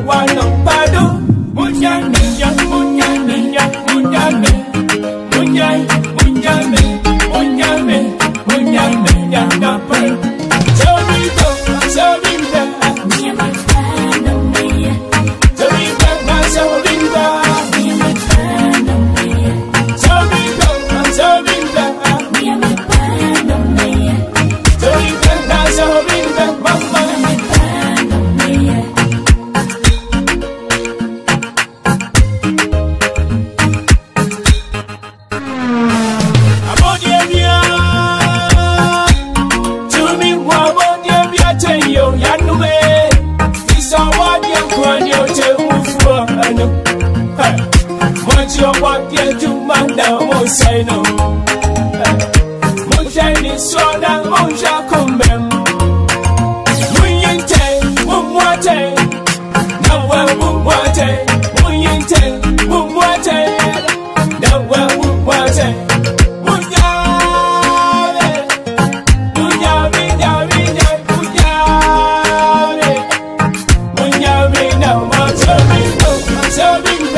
wind up. moonshine, oh. Hey. Moonshine is soda, moonshine kumbem. Muyente, mumwate, nawa mumwate. Muyente, mumwate, nawa mumwate. Serving